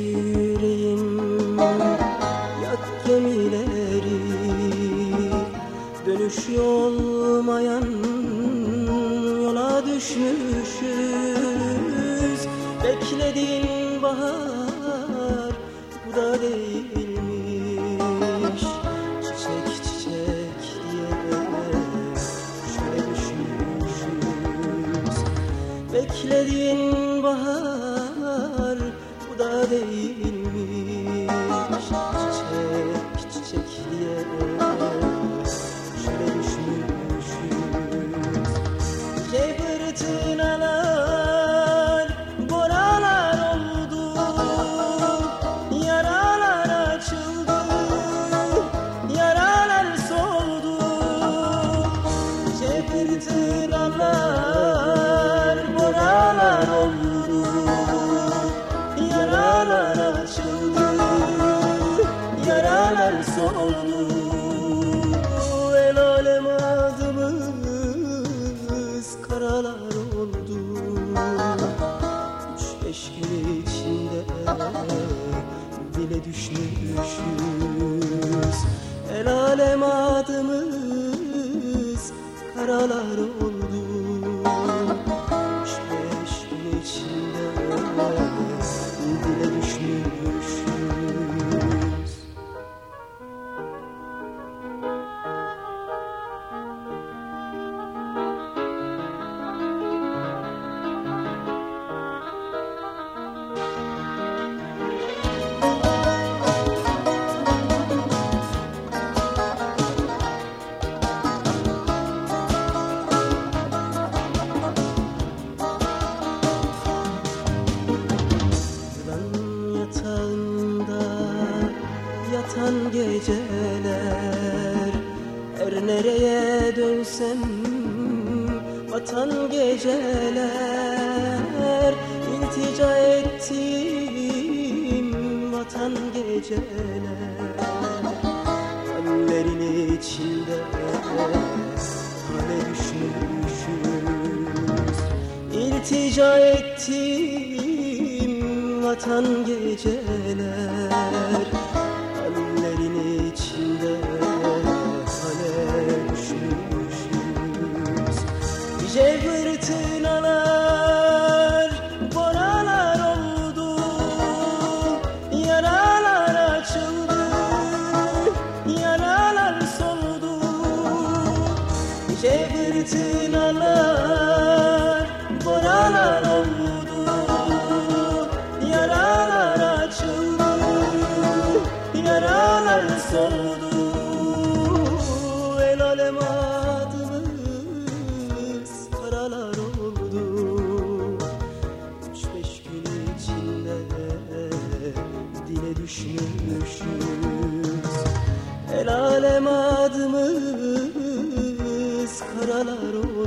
yüreğim Yat gemileri Dönüş olmayan yola düşmüşüz. Beklediğin bahar bu da değilmiş. Çiçek çiçek diye şöyle düşmüşüz Beklediğin bahar değilmiş. Çiçek çiçek diye şöyle düşmüşüz. Gece yaralar soldu El alem adımız karalar oldu. Üç beş gün içinde dile düşmüşüz. El alem adımız karalar oldu yatan geceler Her nereye dönsem vatan geceler. İltica ettiğim vatan geceler. Hallerin içinde hale düşmüşüz. İltica ettiğim vatan geceler Nice fırtınalar boralar oldu Yaralar açıldı yaralar soldu. Nice fırtınalar boralar oldu Yaralar açıldı Yaralar soldu düşmüşüz El alem adımız karalar oldu